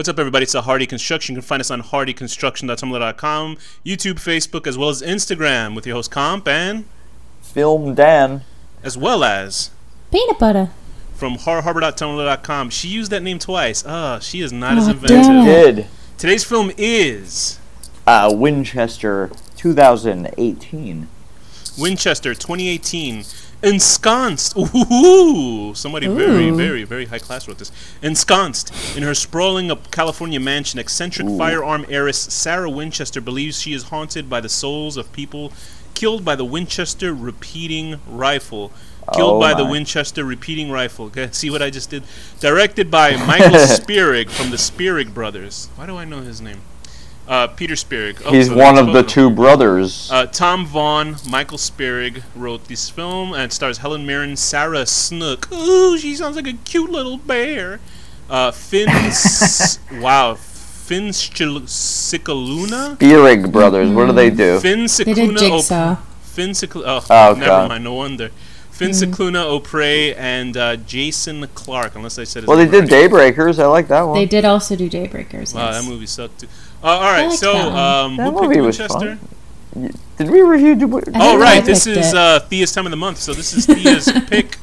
What's up, everybody? It's a Horror Deconstruction. You can find us on horrordeconstruction.tumblr.com, YouTube, Facebook, as well as Instagram with your host Komp and Film Dan. as well as Peanut butter. from horrorharbour.tumblr.com. She used that name twice. Ah, she is not as Oh, inventive. Did Today's film is uh, Winchester 2018. Winchester 2018. Ensconced. Ooh, somebody very, Ooh. very, very high class wrote this. Ensconced in her sprawling up California mansion, eccentric firearm heiress Sarah Winchester believes she is haunted by the souls of people killed by the Winchester repeating rifle. Killed Oh by the. Winchester repeating rifle. Okay, see what I just did? Directed by Michael Spierig from the Spierig brothers. Why do I know his name? Uh, Peter Spierig. Oh, He's so one of the both two brothers. uh, Tom Vaughan, Michael Spierig wrote this film, and it stars Helen Mirren, Sarah Snook. Ooh, she sounds like a cute little bear. Uh, Finn, S- wow, Finn Scicluna, Spierig brothers. What do they do? Finn They did Jigsaw. Finn Scicluna. Oh, Oh, never God. mind. No wonder. Finn Scicluna, O'Prey, and uh, Jason Clarke. Unless I said his Well, they name did right. Daybreakers. I like that one. They did also do Daybreakers. Wow, yes. that movie sucked too. Uh, all right, liked so that um, That who movie picked was Winchester? fun. Did we review? Did we- I Oh right, this is uh, Thea's time of the month, so this is Thea's pick.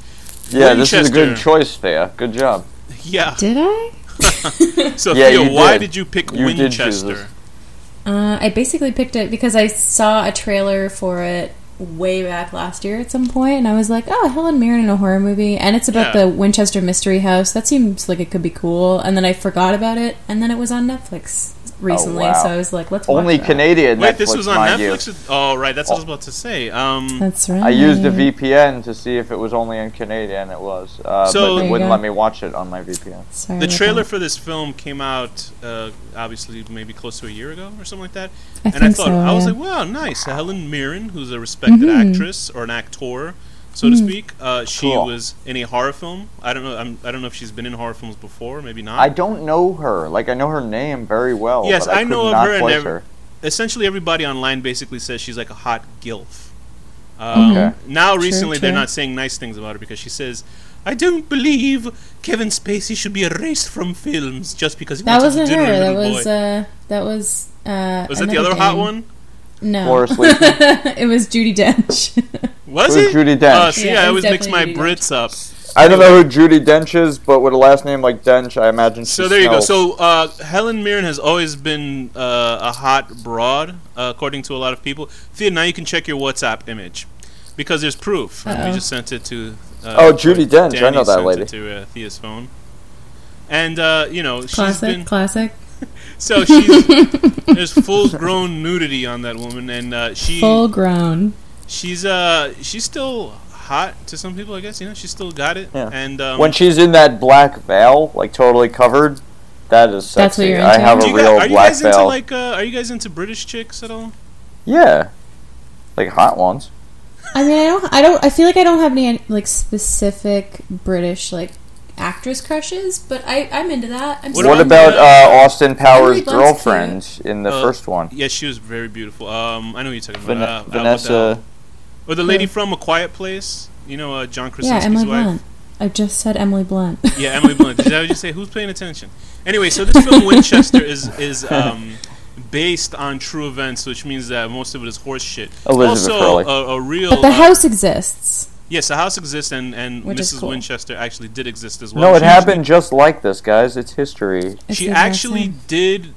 yeah, this is a good choice, Thea. Good job. Yeah. Did I? So Yeah, Thea, why did. did you pick You Winchester? Uh, I basically picked it because I saw a trailer for it way back last year at some point, and I was like, "Oh, Helen Mirren in a horror movie," and it's about Yeah. the Winchester Mystery House. That seems like it could be cool. And then I forgot about it, and then it was on Netflix recently, wow. so I was like, "Let's Only that." Canadian. Wait, Netflix, this was on mind you. Netflix. Oh right, that's what I was about to say. Um, That's right. I used a VPN to see if it was only in Canadian. It was, uh, So- but it wouldn't go. let me watch it on my VPN. Sorry the trailer that. for this film came out, uh, obviously maybe close to a year ago or something like that. I and I thought so, I was yeah. like, wow, nice. Helen Mirren, who's a respected Mhm. actress or an actor, so to speak. Uh, she Cool. was in a horror film. I don't know. I'm, I don't know if she's been in horror films before. Maybe not. I don't know her. Like I know her name very well. Yes, but I, I know could of not her and place ev- her. essentially everybody online basically says she's like a hot gilf. Um, Okay. Now True, recently they're not saying nice things about her because she says, "I don't believe Kevin Spacey should be erased from films just because he That wants wasn't to her. dinner That was boy." uh, that was uh. was that the another other hot one? No, it was Judi Dench. Was Who's it? Judi Dench? Uh, see, Yeah, I always mix my definitely Judi Brits up. I don't know who Judi Dench is, but with a last name like Dench, I imagine. She So there you go. smells. So uh, Helen Mirren has always been uh, a hot broad, uh, according to a lot of people. Thea, now you can check your WhatsApp image because there's proof. And we Uh-oh. just sent it to. Uh, Oh, Judi Dench. I know that sent lady. It to uh, Thea's phone. And uh, you know she's classic, been classic. so she's there's full grown nudity on that woman, and uh, she Full grown. She's uh she's still hot to some people, I guess. You know, she's still got it. Yeah. And um, when she's in that black veil, like totally covered, that is sexy. That's what you're I have do a real guys, are you black guys into veil. like uh, are you guys into British chicks at all? yeah, like hot ones. I mean, I don't, I don't, I feel like I don't have any like specific British like actress crushes, but I, I'm into that. I'm What What, about, into about it. uh, Austin Powers' Emily girlfriend in the Uh, first one? Yeah, she was very beautiful. Um, I know who you're talking about. Uh, uh, what the Vanessa. Hell? Or the lady Who? from A Quiet Place. You know, uh, John yeah, Emily wife. Blunt. I just said Emily Blunt. Yeah, Emily Blunt. Did I just say who's paying attention? Anyway, so this film Winchester is is um, based on true events, which means that most of it is horse shit. Elizabeth also, a, a real but the uh, house exists. yes, the house exists, and and Which Mrs. cool. Winchester actually did exist as well. no, it She happened just like this, guys. It's history. It's she actually did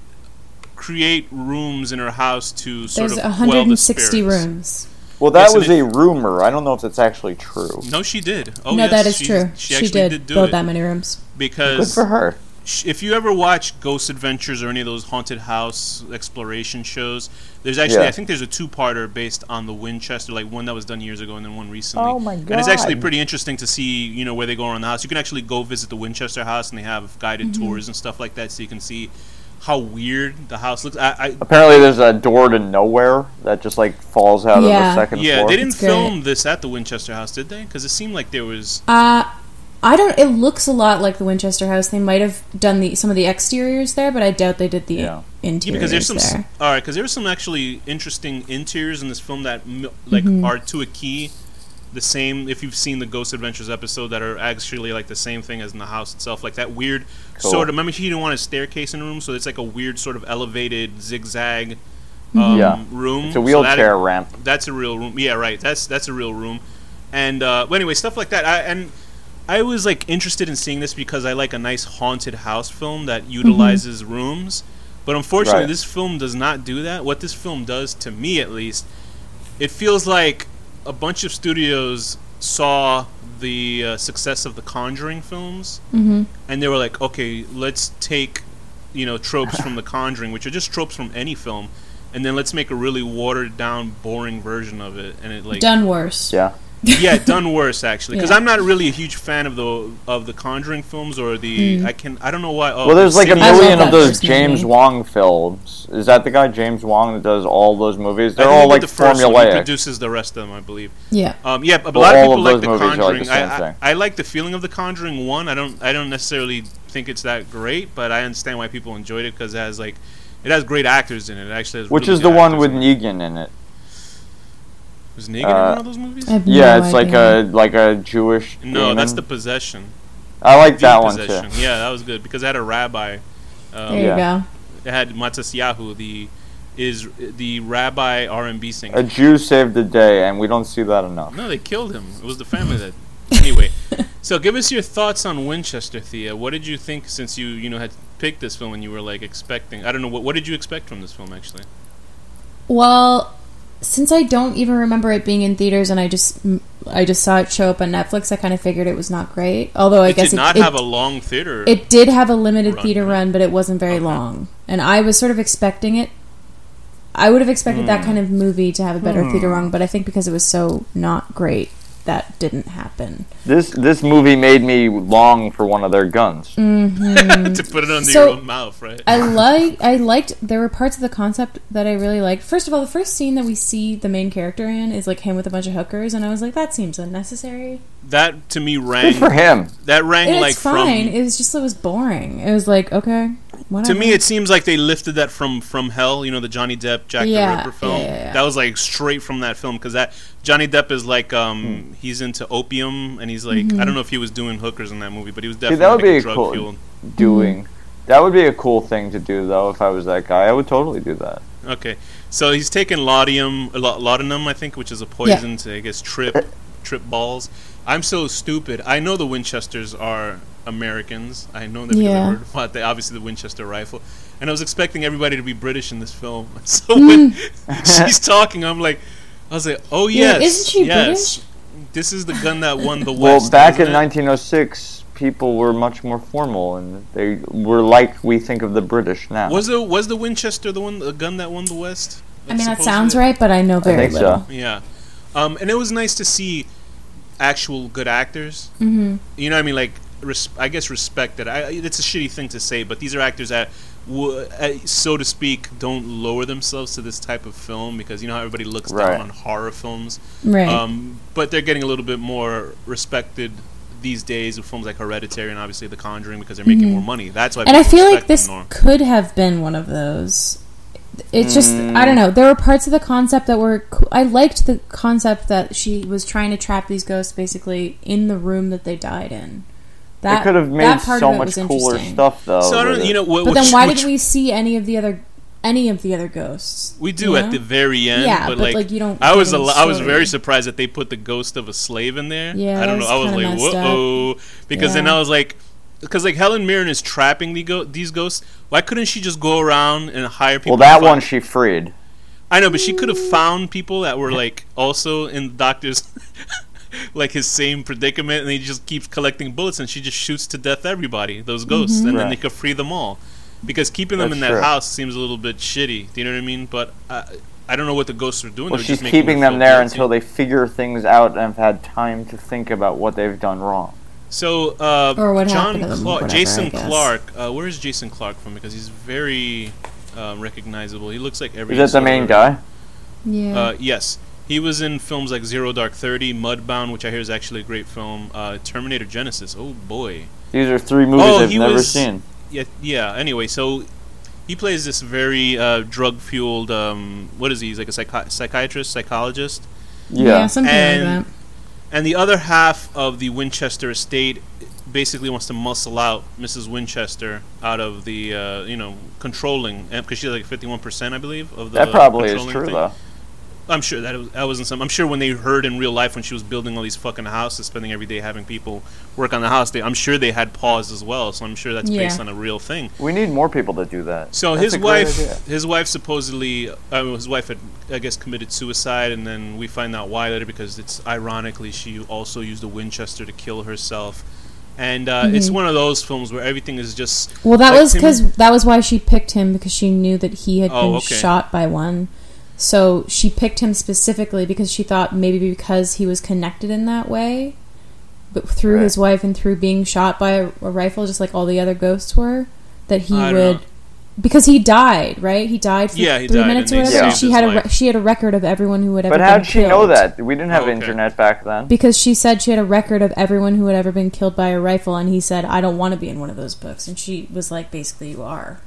create rooms in her house to sort There's of quell the 160 spirits. rooms. Well, that Yes, was it- a rumor. I don't know if that's actually true. No, she did. Oh, no, yes, that is she, true. She She, did, did, do build it that many rooms. Because Good for her. sh- if you ever watch Ghost Adventures or any of those haunted house exploration shows, there's actually Yeah. I think there's a two-parter based on the Winchester, like one that was done years ago and then one recently. Oh my god! And it's actually pretty interesting to see, you know, where they go around the house. You can actually go visit the Winchester house and they have guided Mm-hmm. tours and stuff like that, so you can see how weird the house looks. I, I Apparently, there's a door to nowhere that just like falls out Yeah. of the second yeah, floor. they didn't It's great. film this at the Winchester house, did they? Because it seemed like there was. Uh, I don't. It looks a lot like the Winchester House. They might have done the some of the exteriors there, but I doubt they did the Yeah. Yeah, because there's some there. all right because there's some actually interesting interiors in this film that like Mm-hmm. are to a key the same. If you've seen the Ghost Adventures episode, that are actually like the same thing as in the house itself, like that weird Cool. sort of. Remember, she didn't want a staircase in the room, so it's like a weird sort of elevated zigzag um, Yeah. room. It's a So wheelchair that- ramp. that's a real room. Yeah, right. That's that's a real room. And uh, well, anyway, stuff like that. I, and I was like interested in seeing this because I like a nice haunted house film that utilizes rooms. But unfortunately, Right. this film does not do that. What this film does, to me at least, it feels like a bunch of studios saw the uh, success of the Conjuring films, Mm-hmm. and they were like, okay, let's take, you know, tropes from The Conjuring, which are just tropes from any film, and then let's make a really watered down, boring version of it, and it like Done worse. Yeah. yeah, done worse actually, because Yeah. I'm not really a huge fan of the of the Conjuring films or the I can I don't know why. Oh, Well, there's like a Insidious- I love million of those James movie. Wong films. Is that the guy James Wan that does all those movies? They're all like the first one. He formulaic. produces the rest of them, I believe. Yeah. Um, yeah, but a Well, lot of people of like the movies are like the Conjuring. same I, I, thing. I like the feeling of the Conjuring one. I don't I don't necessarily think it's that great, but I understand why people enjoyed it because it has like it has great actors in it. It actually has Which really is the one with in. Negan in it. Was Negan in uh, one of those movies? I Yeah, no it's like a like a Jewish. no, that's the possession. I like The that one possession. too. Yeah, that was good because it had a rabbi. Um, There you Yeah. go. It had Matisyahu, the is the rabbi R and B singer. A Jew saved the day, and we don't see that enough. No, they killed him. It was the family that. Anyway, so give us your thoughts on Winchester, Thea. What did you think since you you know had picked this film and you were like expecting? I don't know what what did you expect from this film actually? Well, since I don't even remember it being in theaters, and I just I just saw it show up on Netflix, I kind of figured it was not great. Although I it guess did it, not it, have a long theater. it did have a limited Run, theater run, but it wasn't very Okay. long. And I was sort of expecting it. I would have expected Hmm. that kind of movie to have a better theater run, but I think because it was so not great, that didn't happen. This this movie made me long for one of their guns. Mm-hmm. to put it under So- your own mouth, right? I like I liked there were parts of the concept that I really liked. First of all, the first scene that we see the main character in is like him with a bunch of hookers, and I was like, that seems unnecessary. that to me Good rang. for him. That rang And like fine. from. It was just it was boring. It was like okay, whatever. To me, it seems like they lifted that from from Hell. You know, the Johnny Depp Jack Yeah, the Ripper film. yeah, yeah, yeah. That was like straight from that film because that Johnny Depp is like um Hmm. he's into opium and he's like Mm-hmm. I don't know if he was doing hookers in that movie, but he was See, definitely that would like be a a drug cool fueled. doing. That would be a cool thing to do, though. If I was that guy, I would totally do that. Okay, so he's taking laudium, uh, laudanum, I think, which is a poison to I guess trip trip balls. I'm so stupid. I know the Winchesters are Americans. I know that because Yeah. I heard about the obviously the Winchester rifle, and I was expecting everybody to be British in this film. So when she's talking, I'm like, I was like, oh Yeah, yes, isn't she yes. This is the gun that won the West. Well, back in it? 1906, people were much more formal, and they were like we think of the British now. was the was the Winchester the one the gun that won the West? I mean, that sounds right, but I know very think so. little. Yeah, um, and it was nice to see actual good actors. hmm You know, what I mean, like, res- I guess respected. I, it's a shitty thing to say, but these are actors that, w- so to speak, don't lower themselves to this type of film because you know how everybody looks Right. down on horror films. Right. Um, but they're getting a little bit more respected these days with films like Hereditary and obviously The Conjuring because they're making more money. That's why. Mm-hmm. and I feel like this could have been one of those. It's just Mm. I don't know. There were parts of the concept that were. co- I liked the concept that she was trying to trap these ghosts basically in the room that they died in. They That could have made that part so of it much was cooler stuff, though. So I don't, you know, what, But then why which did we see any of the other any of the other ghosts? We do at know? the very end, Yeah, but, but, like, like, you don't I was get a, any lo- I was very surprised that they put the ghost of a slave in there. Yeah, I don't know. I was was like, whoa, because then I was like, because like Helen Mirren is trapping the go- these ghosts. Why couldn't she just go around and hire people? well, that one she freed. I know, but she could have found people that were like also in the doctor's. Like his same predicament, and he just keeps collecting bullets, and she just shoots to death everybody, those ghosts, and then Right. they could free them all. Because keeping them That's in that true. house seems a little bit shitty. Do you know what I mean? But I, I don't know what the ghosts are doing. Well, They're she's just keeping her them there until they figure things out and have had time to think about what they've done wrong. So, uh, Or what John happened to them, whatever, Jason. Clarke. Uh, where is Jason Clarke from? Because he's very uh, recognizable. He looks like every. Is that the main guy? Yeah. Uh, yes, he was in films like Zero Dark Thirty, Mudbound, which I hear is actually a great film. Uh, Terminator Genisys. Oh boy. These are three movies Oh, I've never was- seen. Yeah. Yeah. Anyway, so he plays this very uh, drug-fueled. Um, what is he? He's like a psychi- psychiatrist, psychologist. yeah. Yeah. something and- like that. and the other half of the Winchester estate basically wants to muscle out Mrs. Winchester out of the uh, you know controlling because she's like fifty one percent, I believe, of the that probably is controlling true thing. though. I'm sure that, it was, that wasn't some. I'm sure when they heard in real life when she was building all these fucking houses, spending every day having people work on the house, they, I'm sure they had pause as well. So I'm sure that's based on a real thing. We need more people to do that. So That's his a great wife, idea. his wife supposedly, uh, his wife had, I guess, committed suicide, and then we find out why later because it's ironically she also used a Winchester to kill herself, and uh, it's one of those films where everything is just Well, that like was because that was why she picked him because she knew that he had Oh, been okay. shot by one. So she picked him specifically because she thought maybe because he was connected in that way, but through Right. his wife and through being shot by a, a rifle, just like all the other ghosts were, that he I would. Because he died, right? He died for Yeah, he three died, minutes or whatever. and saved She had a re- life. she had a record of everyone who had ever. But how did she know that? We didn't have Oh, okay. internet back then. Because she said she had a record of everyone who had ever been killed by a rifle, and he said, "I don't want to be in one of those books." And she was like, "Basically, you are."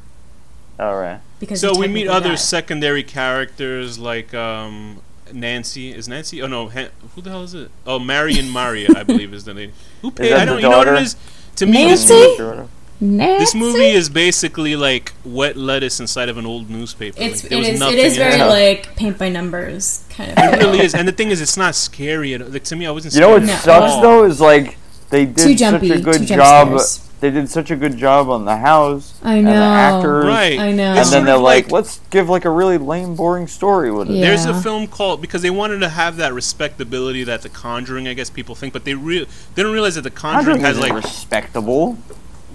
All right. Because So we meet other died. secondary characters like um, Nancy. Is Nancy? Oh no, Han- who the hell is it? Oh, Marion Maria, I believe is the name. Who paid? I don't. You know what it is? To me, this, Nancy? Nancy? this movie is basically like wet lettuce inside of an old newspaper. It's like, it there was is it nothing very it. like paint by numbers kind of. It feel. really is, and the thing is, it's not scary. At, like to me, I wasn't. You know what at sucks all. though is like they did Too jumpy, such a good too jump job. scares. They did such a good job on the house I and know. the actors, Right. I know. And then they're like, like- let's give like a really lame, boring story with it. Yeah. There's a film called because they wanted to have that respectability that The Conjuring, I guess people think, but they real they don't realize that The Conjuring, Conjuring has like respectable.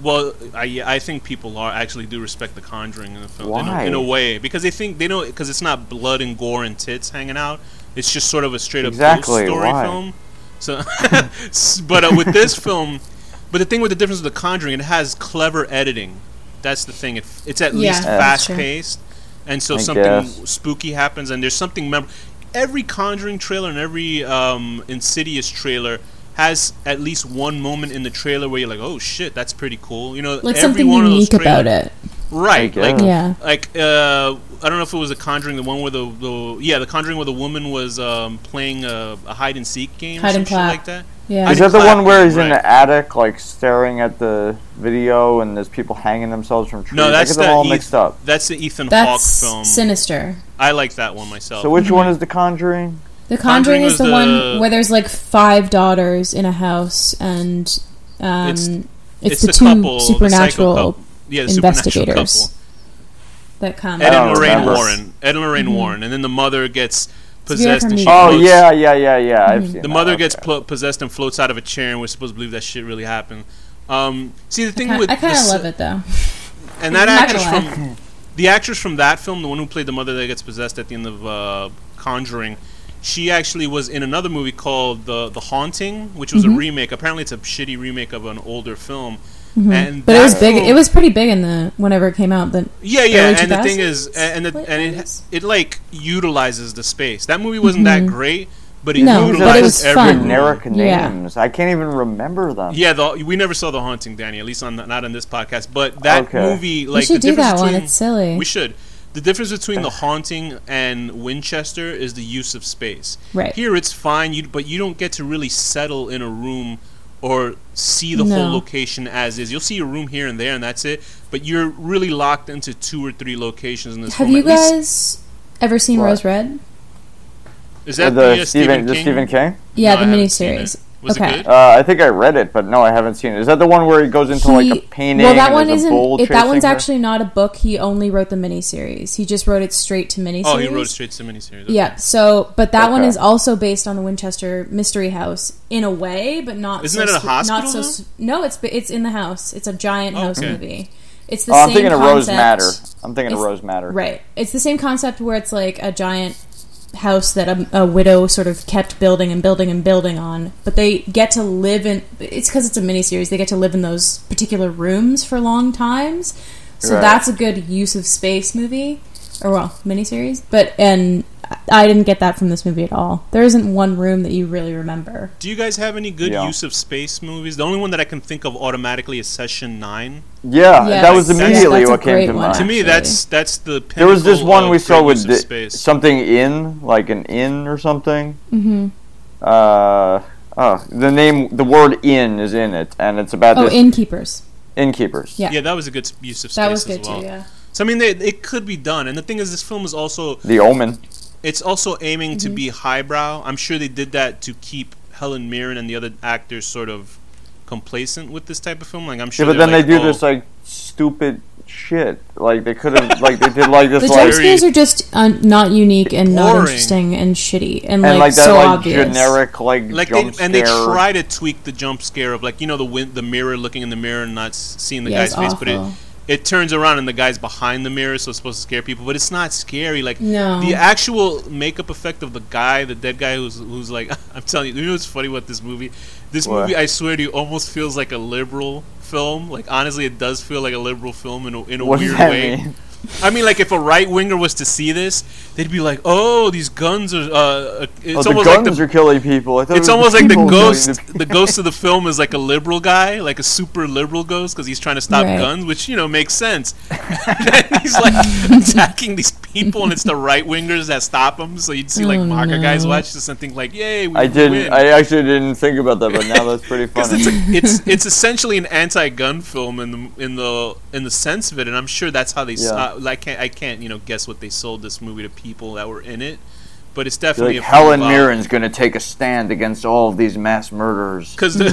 Well, I I think people are actually do respect The Conjuring in the film in a, Why? in a way because they think they know because it's not blood and gore and tits hanging out. It's just sort of a straight up Exactly, ghost story why? film. So, but uh, with this film, but the thing with the difference with The Conjuring, it has clever editing. That's the thing. It, it's at Yeah, least that's fast paced, and so I something guess. spooky happens, and there's something. Mem- every Conjuring trailer and every um, Insidious trailer has at least one moment in the trailer where you're like, "Oh shit, that's pretty cool." You know, like every something one of those unique about it. Right, like. Yeah. like uh, I don't know if it was the Conjuring, the one where the, the yeah, the Conjuring where the woman was um, playing a, a hide and seek game, Hide or some and shit clap. like that. Yeah. Is that the one where he's in the attic, like staring at the video, and there's people hanging themselves from trees? No, that's I get them the all Eth- mixed up. That's the Ethan That's Hawke film. sinister. I like that one myself. So which one is the Conjuring? The Conjuring, Conjuring is was the, the- one where there's like five daughters in a house, and um, It's- it's, it's the, the two couple, the supernatural couple. yeah, the supernatural investigators couple. that come. Ed and Lorraine remember. Warren. Ed and Lorraine Mm-hmm. Warren, and then the mother gets possessed. And she Oh floats- yeah, yeah, yeah, yeah. I've Mhm. The that, mother okay. gets pl- possessed and floats out of a chair, and we're supposed to believe that shit really happened. Um, see, the thing I, with I kind the of love it though. and that actress from the actress from that film, the one who played the mother that gets possessed at the end of uh, Conjuring, she actually was in another movie called the The Haunting, which was Mm-hmm. a remake. Apparently, it's a shitty remake of an older film. And Mm-hmm. But it was big. film- It was pretty big in the whenever it came out. The yeah, yeah. And the thing is, and the, and it it like utilizes the space. That movie wasn't that great, but it Mm-hmm. No, utilized but it was every fun. room. generic Yeah. names. I can't even remember them. Yeah, the, we never saw the haunting, Danny. At least on not on this podcast. But that Okay. movie, like we should the do difference that one. between- It's silly. We should. The difference between the haunting and Winchester is the use of space. Right. Here, it's fine, you, but you don't get to really settle in a room or see the No. whole location as is. You'll see a room here and there, and that's it. But you're really locked into two or three locations in this Have film. you At least- guys ever seen What? Rose Red? Is that the, the, uh, Stephen, Stephen the King? Stephen King. Yeah, No, the haven't miniseries. It. Was okay. it good? Uh, I think I read it, but no, I haven't seen it. Is that the one where he goes into like a He- painting? Well, that one isn't. If that one's her? actually not a book, he only wrote the miniseries. He just wrote it straight to miniseries. Oh, he wrote it straight to miniseries. okay. Yeah. So, but that one is also based on the Winchester Mystery House in a way, but not. Isn't so that at a hospital, Not so. though? No, it's it's in the house. It's a giant Oh, house okay. movie. It's the Oh, I'm same thinking of Rose. Matter. I'm thinking of Rose Madder. Right. It's the same concept where it's like a giant house that a, a widow sort of kept building and building and building on, but they get to live in. It's because it's a miniseries. They get to live in those particular rooms for long times. So Right. that's a good use of space movie, or well, miniseries. But and I didn't get that from this movie at all. There isn't one room that you really remember. Do you guys have any good Yeah. use of space movies? The only one that I can think of automatically is Session Nine. Yeah, Yes. that was immediately that's a what came great to one. mind. To me, that's that's the. There was this one we saw with use of the- space. something in, like an inn or something. Mm-hmm. Uh, Oh, the name, the word "inn" is in it, and it's about Oh, this innkeepers. innkeepers. Yeah. Yeah, that was a good use of space That was as good well. too. Yeah. So I mean, they, it could be done. And the thing is, this film is also The Omen. It's also aiming Mm-hmm. to be highbrow. I'm sure they did that to keep Helen Mirren and the other actors sort of complacent with this type of film. Like I'm Yeah, sure. but then like, they do "Oh, this like stupid shit. Like they could have, like they did like this The like jump scares are just un- not unique and not interesting and shitty and, and like, like that so like obvious. generic like, like they, jump and they try to tweak the jump scare of like you know the win- the mirror looking in the mirror and not seeing the Yeah, guy's it's face, but it awful. It turns around and the guy's behind the mirror, so it's supposed to scare people, but it's not scary. Like No. the actual makeup effect of the guy, the dead guy who's who's like I'm telling you, you know what's funny about this movie? This What? movie, I swear to you, almost feels like a liberal film. Like honestly, it does feel like a liberal film in a, in a What does weird that way. mean? I mean, like if a right winger was to see this, they'd be like, "Oh, these guns are." Uh, it's Oh, the almost guns like the are killing people. I thought it it's was almost like the ghost. the- The ghost of the film is like a liberal guy, like a super liberal ghost, because he's trying to stop Right. guns, which you know makes sense. and he's like attacking these people, and it's the right wingers that stop them. So you'd see like Oh, MAGA guys watch this and think like, "Yay, we I didn't. win." I actually didn't think about that, but now that's pretty because funny. it's, a, it's it's essentially an anti-gun film in the in the in the sense of it, and I'm sure that's how they. s Yeah. uh, I can't I can't you know guess what they sold this movie to people that were in it, but it's definitely Like definitely Helen Mirren's gonna take a stand against all of these mass murderers. because the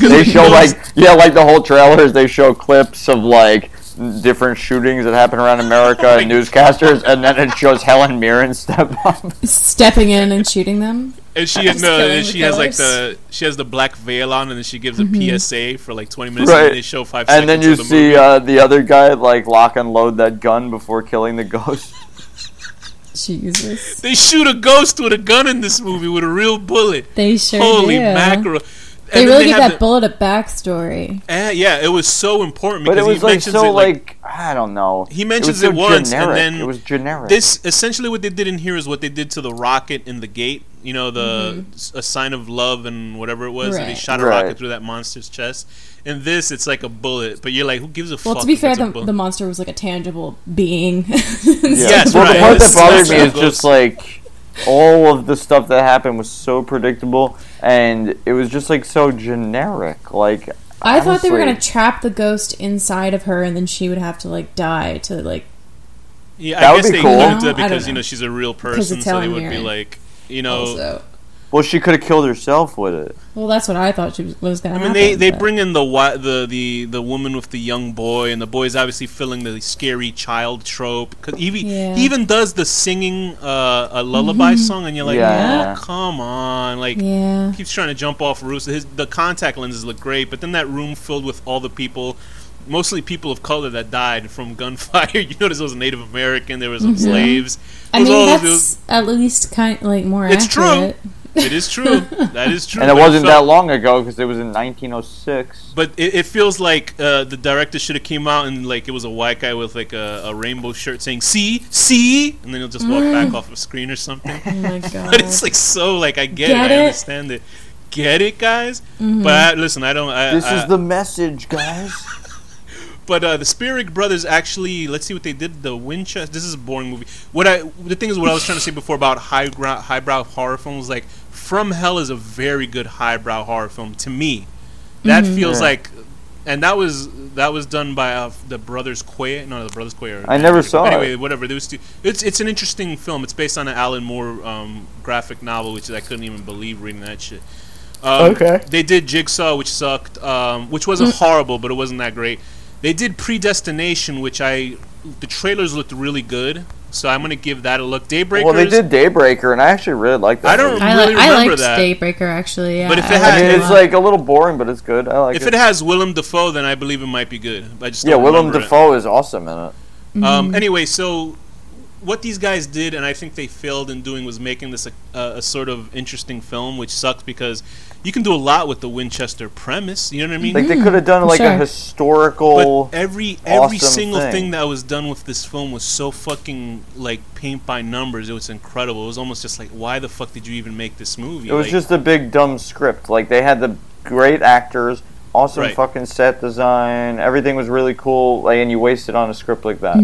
They show like yeah, like the whole trailers. They show clips of like different shootings that happen around America and newscasters, and then it shows Helen Mirren step up. Stepping in and shooting them. And she no, and the she has like the she has the black veil on, and then she gives a Mm-hmm. PSA for like twenty minutes, Right. and then they show five And then you of the see uh, the other guy like lock and load that gun before killing the ghost. Jesus. they shoot a ghost with a gun in this movie with a real bullet. They sure Holy do. mackerel! They And then really give that the- bullet a backstory. Eh, yeah, it was so important But because it was he like mentions so it like, like I don't know. He mentions it, it was so once, and then it was generic. this essentially what they did in here is what they did to the rocket in the gate. You know, the s- a sign of love and whatever it was. that They shot a Right. rocket through that monster's chest. In this, it's like a bullet, but you're like, who gives a Well, fuck? to be fair, the, the monster was like a tangible being. Yeah. Yes, well, right. the part that bothered me how is it just like all of the stuff that happened was so predictable, and it was just like so generic. Like I thought they were gonna trap the ghost inside of her, and then she would have to like die to like. Yeah, That I would guess be they cool. couldn't it I don't because you know. know she's a real person, so they would be like, you know. Also, Well, she could have killed herself with it. well, that's what I thought she was, was gonna I mean, happen. they, they but- bring in the the the the woman with the young boy, and the boy's obviously filling the scary child trope. Cause he, even- Yeah. he even does the singing uh, a lullaby song, and you're like, Yeah. oh, come on, like Yeah. keeps trying to jump off roofs. His the contact lenses look great, but then that room filled with all the people, mostly people of color that died from gunfire. you notice it was Native American, there was some slaves. I It was mean, all- it that's was- at least kind like more It's true. Accurate. it is true. That is true. And it wasn't felt- that long ago because it was in 1906. But it, it feels like uh, the director should have came out and like it was a white guy with like a, a rainbow shirt saying "see, see," and then he'll just walk back off the screen or something. Oh my god. but it's like so like I get, Get it, I understand it, get it, guys. But I, listen, I don't. I, This I, is the message, guys. But uh, the Spierig Brothers actually, let's see what they did. The Winchester. This is a boring movie. What I the thing is, what I was trying to say before about highbrow highbrow horror films, like From Hell is a very good highbrow horror film to me. That feels Yeah. like, and that was that was done by uh, the brothers Quay. No, the brothers Quay. Are I never saw it. Anyway, whatever. There was two, it's it's an interesting film. It's based on an Alan Moore um, graphic novel, which I couldn't even believe reading that shit. Um, Okay. They did Jigsaw, which sucked, um, which wasn't horrible, but it wasn't that great. They did Predestination, which I the trailers looked really good, so I'm gonna give that a look. Daybreakers. Well, they did Daybreaker, and I actually really like that. I don't movie. I, really li- I remember liked that. Daybreaker actually. Yeah, But if it I had- I mean, it's like a little boring, but it's good. I like If it. it has Willem Dafoe, then I believe it might be good. I just yeah, Willem remember. Dafoe is awesome in it. Mm-hmm. Um, anyway, so what these guys did, and I think they failed in doing, was making this a, a, a sort of interesting film, which sucks because you can do a lot with the Winchester premise. You know what I mean? Like they could have done mm, like Sure. a historical. But every every awesome single thing. thing. that was done with this film was so fucking like paint by numbers. It was incredible. It was almost just like, why the fuck did you even make this movie? it was Like, just a big dumb script. Like they had the great actors, awesome Right. fucking set design. Everything was really cool. Like, and you wasted on a script like that.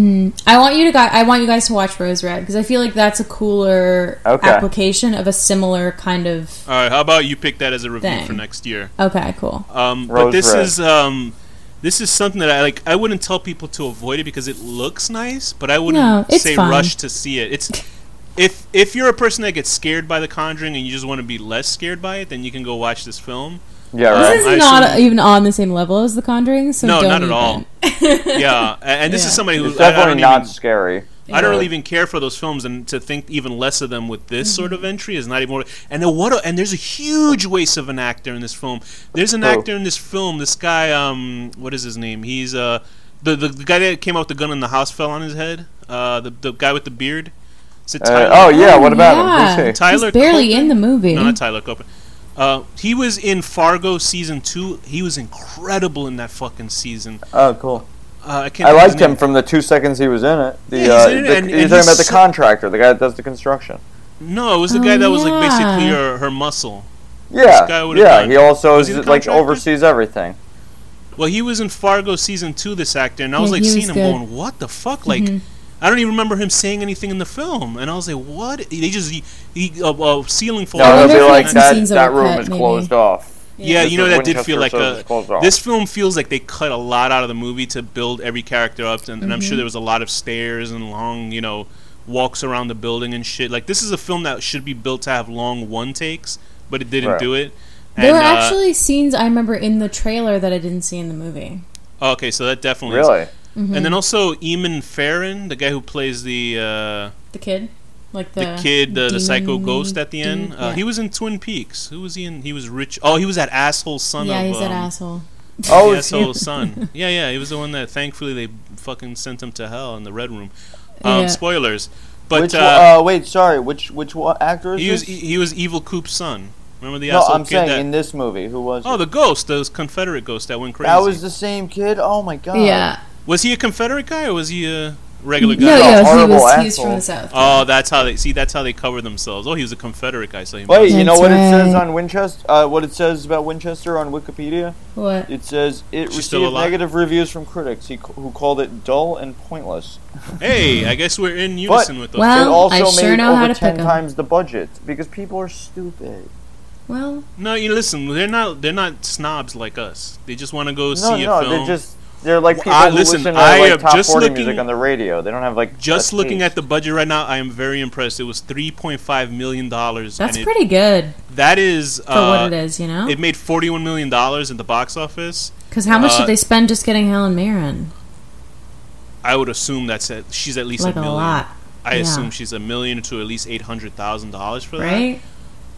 I want you to guys. I want you guys to watch Rose Red because I feel like that's a cooler Okay. application of a similar kind of. All right, how about you pick that as a review Thing. for next year? Okay, cool. Um, but this red. is um, this is something that I like. I wouldn't tell people to avoid it because it looks nice, but I wouldn't No, say fun. rush to see it. It's if if you're a person that gets scared by The Conjuring and you just want to be less scared by it, then you can go watch this film. Yeah, Uh, right. This I is not assume- even on the same level as The Conjuring, so No, don't not at all. yeah, and this Yeah. is somebody who It's I, I definitely don't not even, scary. I don't really even care for those films, and to think even less of them with this sort Mm-hmm. of entry is not even. And then what? A, and there's a huge waste of an actor in this film. There's an Who? actor in this film. This guy, um, what is his name? He's uh, the, the the guy that came out with the gun in the house fell on his head. Uh, the the guy with the beard. Is it Uh, oh yeah, Oh, what about yeah. him? Who's? Tyler He's barely Copen? in the movie. No, not Tyler Copen. Uh, he was in Fargo season two. He was incredible in that fucking season. Oh, cool. Uh, I can't. I think of his liked him from the two seconds he was in it. The, Yeah, he's uh, in it, the- and- you're and talking he's about the so- contractor, the guy that does the construction. No, it was the Oh, guy that was like basically her, her muscle. Yeah, guy would've yeah. done- He also Was he like oversees everything. Well, he was in Fargo season two. This actor, and I was Yeah, like seeing was him good. Mm-hmm. going, "What the fuck?" Like, I don't even remember him saying anything in the film, and I was like, "What?" They just he, he uh, uh, ceiling fall. No, I they'll be like that. That that room cut, is maybe. closed off. Yeah, This you know is that did feel like a. This film feels like they cut a lot out of the movie to build every character up, and, and I'm Mm-hmm. sure there was a lot of stairs and long, you know, walks around the building and shit. Like this is a film that should be built to have long one takes, but it didn't Right. do it. There were And, uh, actually scenes I remember in the trailer that I didn't see in the movie. oh, okay, so that definitely is- Really? Mm-hmm. And then also Eamon Farren, the guy who plays the. Uh, The kid, like the, the kid, the, the psycho ghost at the end. dude, Uh, yeah. He was in Twin Peaks. Who was he in? He was rich. Oh, he was that asshole son yeah, of. he's that um, asshole. Oh, the asshole son. Yeah, yeah. He was the one that thankfully they fucking sent him to hell in the red room. Um, Yeah. Spoilers. But which? uh, uh, wait, sorry. Which which actor is he was this? he, he was Evil Coop's son. Remember the no, asshole I'm kid saying that? in this movie. Who was? oh, it? the ghost, the Confederate ghost that went crazy. that was the same kid. Oh my god. yeah. Was he a Confederate guy or was he a regular guy? No, He's a yeah, he was, he was from the south. Oh, that's how they see. That's how they cover themselves. Oh, he was a Confederate guy. So he Wait, you know That's what it says on Winchester? Uh, what it says about Winchester on Wikipedia? what? It says it She's received negative reviews from critics he, who called it dull and pointless. Hey, I guess we're in unison with those. Well, it also I sure made know how over to ten pick 'em. times the budget because people are stupid. Well, No, you listen. They're not. They're not snobs like us. They just want to go No, see a no, film. they're just they're like Well, people I- who listen, listen to I like top just forty looking- music on the radio. They don't have like just looking taste. at the budget right now, I am very impressed. It was three point five million dollars. that's and it, pretty good That is for uh, what it is, you know? It made forty-one million dollars at the box office. Because how much uh, did they spend just getting Helen Mirren? I would assume that's at, she's at least Like a a million. lot, I yeah. assume she's a million to at least eight hundred thousand dollars for that. right?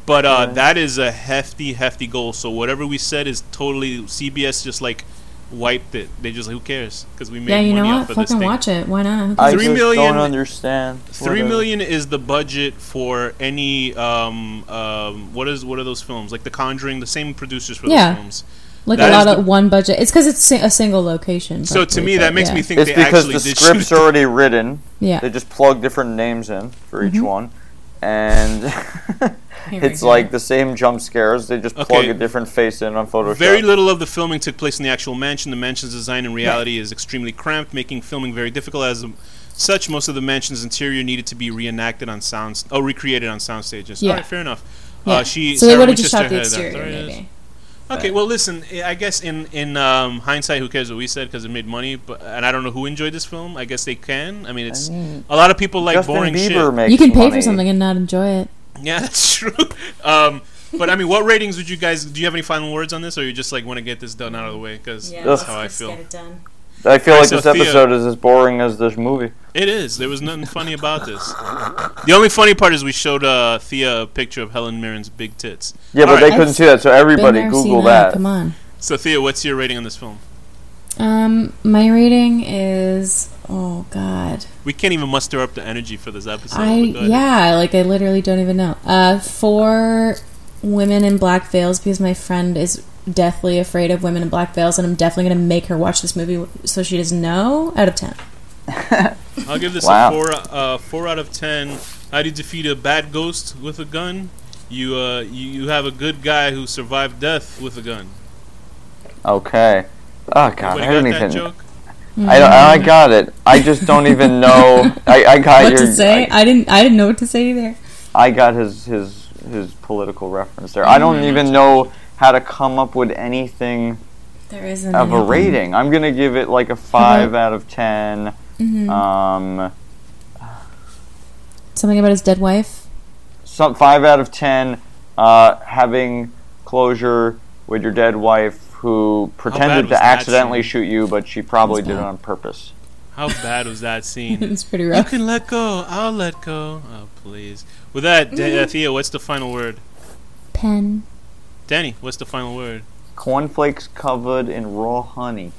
But uh, Right. that is a hefty, hefty goal. So whatever we said is totally CBS just like wiped it. They just who cares because we made Yeah, you know money what? off of this Fucking thing. watch it. Why not? I Three just million- don't understand. Three Whatever. million is the budget for any um, um, what is what are those films like The Conjuring? The same producers for Yeah. those films. like that a lot is of one budget. It's because it's si- a single location. So to me, but that makes yeah. me think It's they because actually the did script's shoot. already written. Yeah. They just plug different names in for each Mm-hmm. one, and Here it's like the same jump scares. They just plug a different face in on Photoshop. Very little of the filming took place in the actual mansion. The mansion's design in reality is extremely cramped, making filming very difficult. As such, most of the mansion's interior needed to be reenacted on sound, oh, recreated on sound stages. Yeah. All right, fair enough. Yeah. Uh, she, so they Sarah would have just shot the Winchester exterior, There it is. maybe. Okay, well, listen. I guess in in um, hindsight, who cares what we said because it made money. But and I don't know who enjoyed this film. I guess they can. I mean, it's a lot of people like Justin boring Bieber shit. makes You can pay money. for something and not enjoy it. Yeah, that's true. Um, but I mean, what ratings would you guys? Do you have any final words on this, or you just like want to get this done out of the way? Because that's how I feel. it done. I feel Alright, like so this Thea- episode is as boring as this movie. It is. There was nothing funny about this. The only funny part is we showed uh, Thea a picture of Helen Mirren's big tits. Yeah, but Alright. they couldn't see that, so everybody Google seen that. Come on. So Thea, what's your rating on this film? Um, my rating is oh god. We can't even muster up the energy for this episode. I but go ahead. yeah, like I literally don't even know. Uh, four women in black veils because my friend is deathly afraid of women in black veils, and I'm definitely gonna make her watch this movie so she doesn't know. Out of ten. I'll give this Wow. a four. Uh, four out of ten. How do you defeat a bad ghost with a gun? You uh, you, you have a good guy who survived death with a gun. Okay. Oh god, Everybody I got don't even. joke? I, don't, I got it. I just don't even know. I, I got what your. to say? I, I, didn't. I didn't know what to say either. I got his his his political reference there. I don't even know how to come up with anything There isn't of a rating. I'm gonna give it like a five out of 10 Mhm. Um, Something about his dead wife. some five out of ten. Uh, having closure with your dead wife, who pretended to accidentally shoot you, but she probably did it on purpose. How bad was that scene? it's pretty rough. You can let go. I'll let go. Oh, please. With that, mm-hmm. Theo, what's the final word? Pen. Danny, what's the final word? Cornflakes covered in raw honey.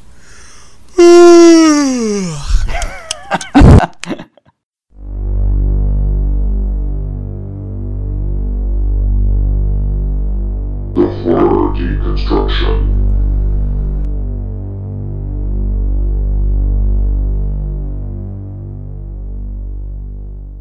deconstruction.